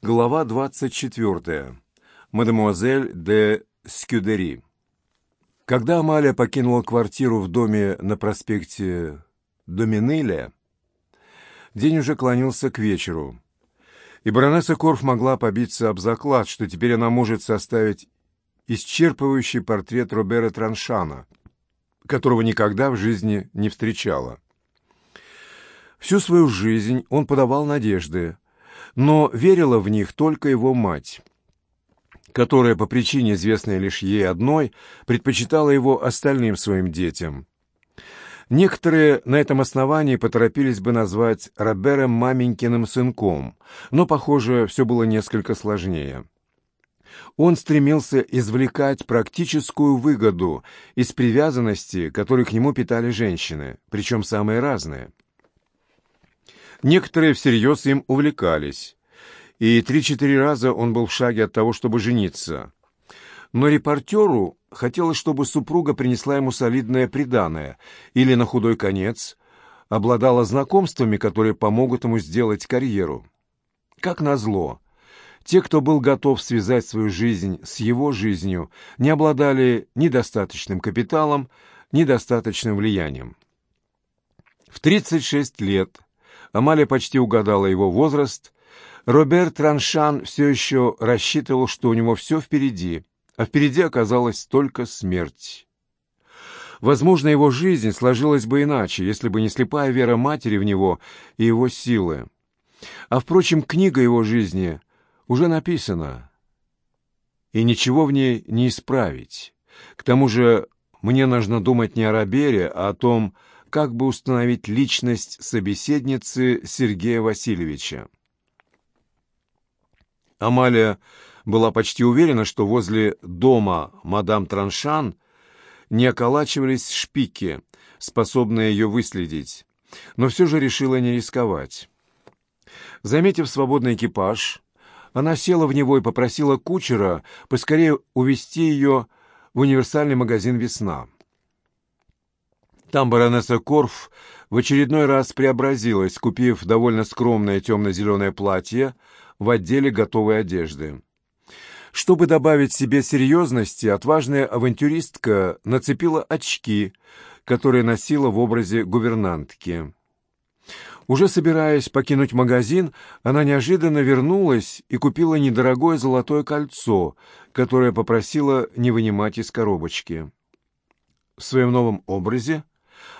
Глава 24. Мадемуазель де Скюдери. Когда Амалия покинула квартиру в доме на проспекте Доминеля, день уже клонился к вечеру, и баронесса Корф могла побиться об заклад, что теперь она может составить исчерпывающий портрет Робера Траншана, которого никогда в жизни не встречала. Всю свою жизнь он подавал надежды, но верила в них только его мать, которая по причине, известной лишь ей одной, предпочитала его остальным своим детям. Некоторые на этом основании поторопились бы назвать Робером маменькиным сынком, но, похоже, все было несколько сложнее. Он стремился извлекать практическую выгоду из привязанности, которую к нему питали женщины, причем самые разные – Некоторые всерьез им увлекались, и три-четыре раза он был в шаге от того, чтобы жениться. Но репортеру хотелось, чтобы супруга принесла ему солидное приданое или, на худой конец, обладала знакомствами, которые помогут ему сделать карьеру. Как назло, те, кто был готов связать свою жизнь с его жизнью, не обладали ни достаточным капиталом, ни достаточным влиянием. В 36 лет Амалия почти угадала его возраст. Роберт Раншан все еще рассчитывал, что у него все впереди, а впереди оказалась только смерть. Возможно, его жизнь сложилась бы иначе, если бы не слепая вера матери в него и его силы. А, впрочем, книга его жизни уже написана, и ничего в ней не исправить. К тому же мне нужно думать не о Робере, а о том, как бы установить личность собеседницы Сергея Васильевича. Амалия была почти уверена, что возле дома мадам Траншан не околачивались шпики, способные ее выследить, но все же решила не рисковать. Заметив свободный экипаж, она села в него и попросила кучера поскорее увезти ее в универсальный магазин «Весна». Там баронесса Корф в очередной раз преобразилась, купив довольно скромное темно-зеленое платье в отделе готовой одежды. Чтобы добавить себе серьезности, отважная авантюристка нацепила очки, которые носила в образе гувернантки. Уже собираясь покинуть магазин, она неожиданно вернулась и купила недорогое золотое кольцо, которое попросила не вынимать из коробочки. В своем новом образе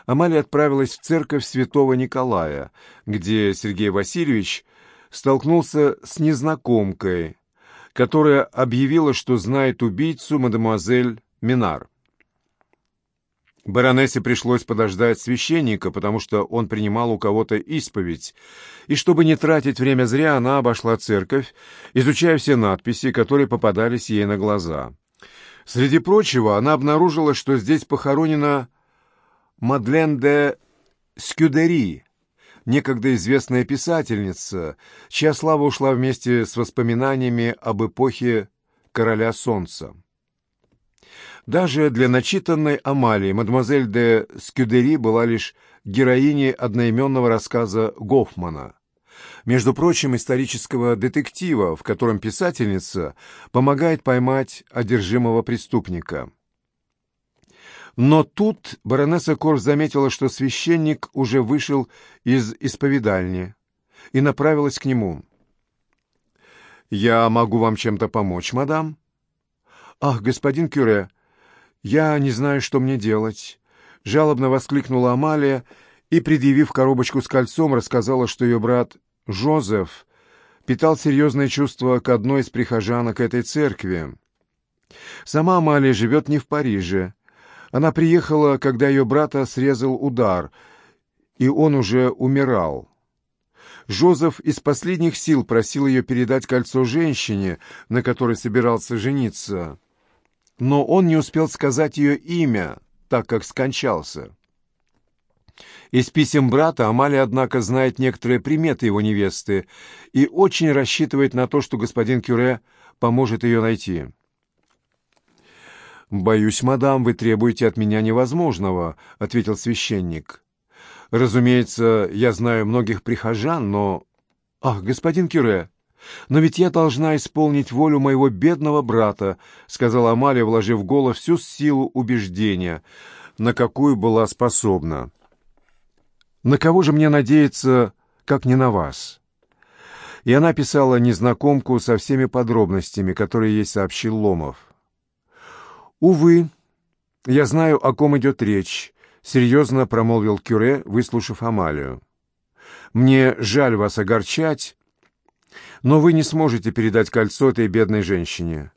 Амалия отправилась в церковь святого Николая, где Сергей Васильевич столкнулся с незнакомкой, которая объявила, что знает убийцу мадемуазель Минар. Баронессе пришлось подождать священника, потому что он принимал у кого-то исповедь, и чтобы не тратить время зря, она обошла церковь, изучая все надписи, которые попадались ей на глаза. Среди прочего, она обнаружила, что здесь похоронена Мадлен де Скюдери, некогда известная писательница, чья слава ушла вместе с воспоминаниями об эпохе короля солнца. Даже для начитанной Амалии мадемуазель де Скюдери была лишь героиней одноименного рассказа Гофмана, между прочим, исторического детектива, в котором писательница помогает поймать одержимого преступника. Но тут баронесса Корф заметила, что священник уже вышел из исповедальни и направилась к нему. «Я могу вам чем-то помочь, мадам?» «Ах, господин Кюре, я не знаю, что мне делать», — жалобно воскликнула Амалия и, предъявив коробочку с кольцом, рассказала, что ее брат Жозеф питал серьезное чувство к одной из прихожанок этой церкви. Сама Амалия живет не в Париже, она приехала, когда ее брата срезал удар, и он уже умирал. Жозеф из последних сил просил ее передать кольцо женщине, на которой собирался жениться. Но он не успел сказать ее имя, так как скончался. Из писем брата Амалия, однако, знает некоторые приметы его невесты и очень рассчитывает на то, что господин Кюре поможет ее найти. «Боюсь, мадам, вы требуете от меня невозможного», — ответил священник. «Разумеется, я знаю многих прихожан, но...» «Ах, господин Кюре, «Но ведь я должна исполнить волю моего бедного брата», — сказала Амалия, вложив в голос всю силу убеждения, на какую была способна. «На кого же мне надеяться, как не на вас?» И она писала незнакомку со всеми подробностями, которые ей сообщил Ломов. «Увы, я знаю, о ком идет речь», — серьезно промолвил Кюре, выслушав Амалию. «Мне жаль вас огорчать, но вы не сможете передать кольцо этой бедной женщине».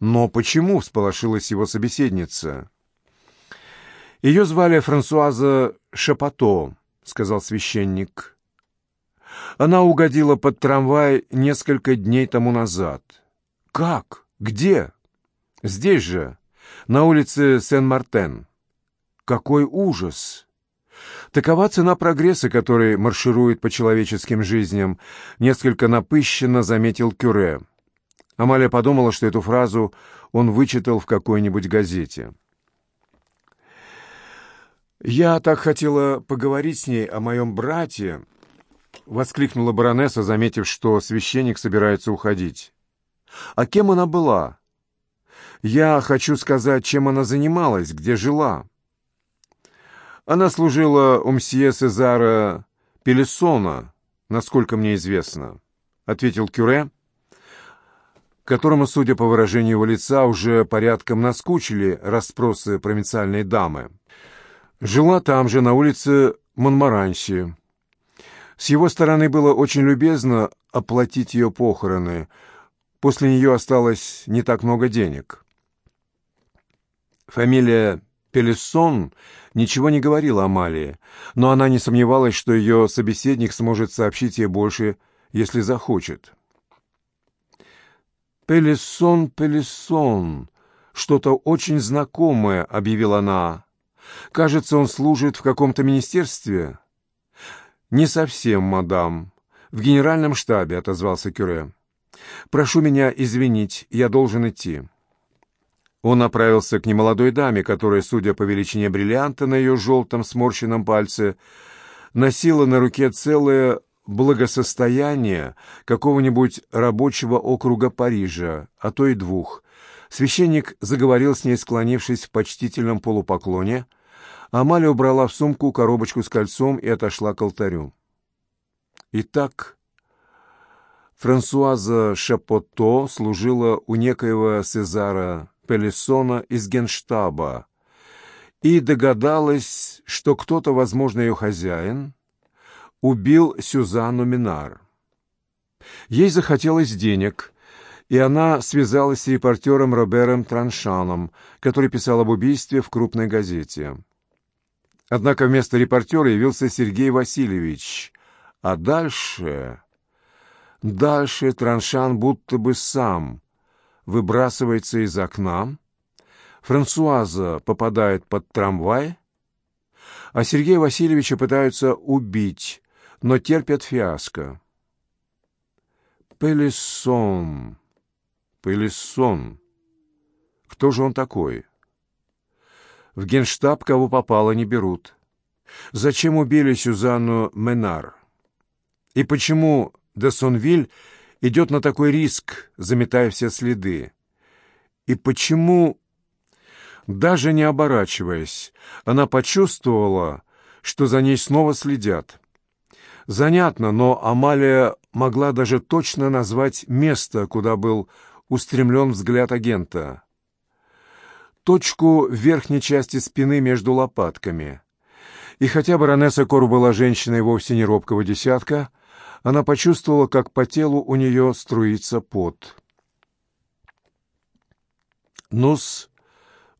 «Но почему?» — всполошилась его собеседница. «Ее звали Франсуаза Шапато», — сказал священник. «Она угодила под трамвай несколько дней тому назад». «Как? Где?» «Здесь же, на улице Сен-Мартен». «Какой ужас!» Такова цена прогресса, который марширует по человеческим жизням, несколько напыщенно заметил Кюре. Амалия подумала, что эту фразу он вычитал в какой-нибудь газете. «Я так хотела поговорить с ней о моем брате», — воскликнула баронесса, заметив, что священник собирается уходить. «А кем она была?» «Я хочу сказать, чем она занималась, где жила». Она служила у мсье Сезара Пелесона, насколько мне известно, — ответил Кюре, которому, судя по выражению его лица, уже порядком наскучили расспросы провинциальной дамы. Жила там же, на улице Монмаранси. С его стороны было очень любезно оплатить ее похороны. После нее осталось не так много денег. Фамилия Пелессон ничего не говорила Амалии, но она не сомневалась, что ее собеседник сможет сообщить ей больше, если захочет. «Пелессон, Пелессон, что-то очень знакомое», — объявила она. «Кажется, он служит в каком-то министерстве». «Не совсем, мадам. В генеральном штабе», — отозвался Кюре. «Прошу меня извинить, я должен идти». Он направился к немолодой даме, которая, судя по величине бриллианта на ее желтом сморщенном пальце, носила на руке целое благосостояние какого-нибудь рабочего округа Парижа, а то и двух. Священник заговорил с ней, склонившись в почтительном полупоклоне. Амалия убрала в сумку коробочку с кольцом и отошла к алтарю. Итак, Франсуаза Шапото служила у некоего Сезара Пелесона из генштаба и догадалась, что кто-то, возможно, ее хозяин, убил Сюзанну Минар. Ей захотелось денег, и она связалась с репортером Робером Траншаном, который писал об убийстве в крупной газете. Однако вместо репортера явился Сергей Васильевич, а дальше... Дальше Траншан будто бы сам выбрасывается из окна, Франсуаза попадает под трамвай, а Сергея Васильевича пытаются убить, но терпят фиаско. Пелесон, Пелесон. Кто же он такой? В генштаб кого попало не берут. Зачем убили Сюзанну Менар? И почему де Сонвиль идет на такой риск, заметая все следы? И почему, даже не оборачиваясь, она почувствовала, что за ней снова следят? Занятно, но Амалия могла даже точно назвать место, куда был устремлен взгляд агента. Точку в верхней части спины между лопатками. И хотя баронесса Кор была женщиной вовсе не робкого десятка, она почувствовала, как по телу у нее струится пот. Ну-с,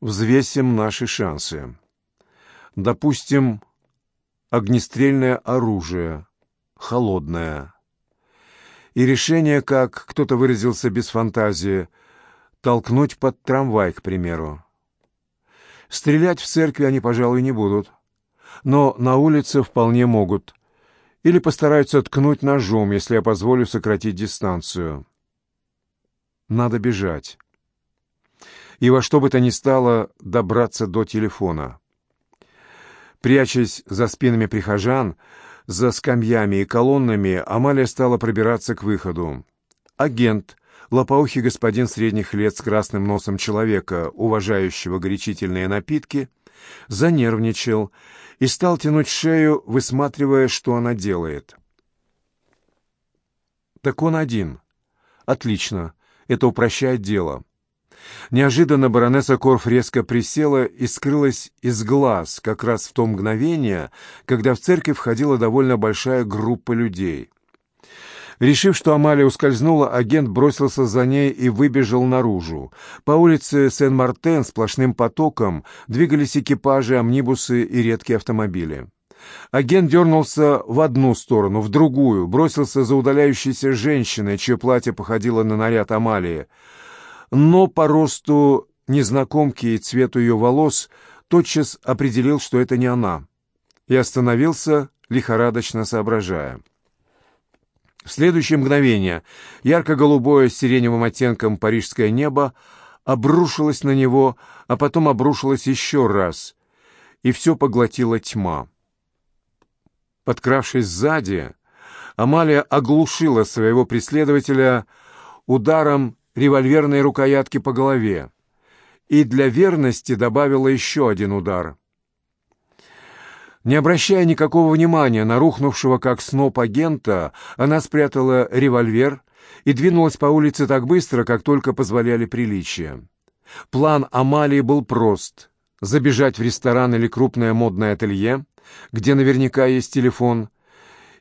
взвесим наши шансы. Допустим, огнестрельное оружие, холодное. И решение, как кто-то выразился без фантазии, толкнуть под трамвай, к примеру. Стрелять в церкви они, пожалуй, не будут, но на улице вполне могут, или постараются ткнуть ножом, если я позволю сократить дистанцию. Надо бежать. И во что бы то ни стало добраться до телефона. Прячась за спинами прихожан, за скамьями и колоннами, Амалия стала пробираться к выходу. Агент, лопоухий господин средних лет с красным носом человека, уважающего горячительные напитки, занервничал и стал тянуть шею, высматривая, что она делает. «Так он один. Отлично. Это упрощает дело». Неожиданно баронесса Корф резко присела и скрылась из глаз как раз в то мгновение, когда в церковь входила довольно большая группа людей. Решив, что Амалия ускользнула, агент бросился за ней и выбежал наружу. По улице Сен-Мартен сплошным потоком двигались экипажи, амнибусы и редкие автомобили. Агент дернулся в одну сторону, в другую, бросился за удаляющейся женщиной, чье платье походило на наряд Амалии. Но по росту незнакомки и цвету ее волос тотчас определил, что это не она, и остановился, лихорадочно соображая. В следующее мгновение ярко-голубое с сиреневым оттенком парижское небо обрушилось на него, а потом обрушилось еще раз, и все поглотила тьма. Подкравшись сзади, Амалия оглушила своего преследователя ударом револьверной рукоятки по голове и для верности добавила еще один удар — не обращая никакого внимания на рухнувшего как сноп агента, она спрятала револьвер и двинулась по улице так быстро, как только позволяли приличия. План Амалии был прост — забежать в ресторан или крупное модное ателье, где наверняка есть телефон,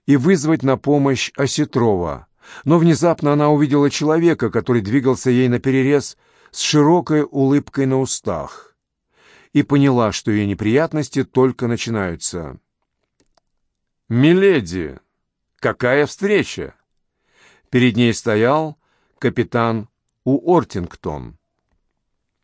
и вызвать на помощь Осетрова. Но внезапно она увидела человека, который двигался ей наперерез с широкой улыбкой на устах и поняла, что ее неприятности только начинаются. «Миледи! Какая встреча!» Перед ней стоял капитан Уортингтон.